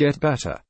Get better.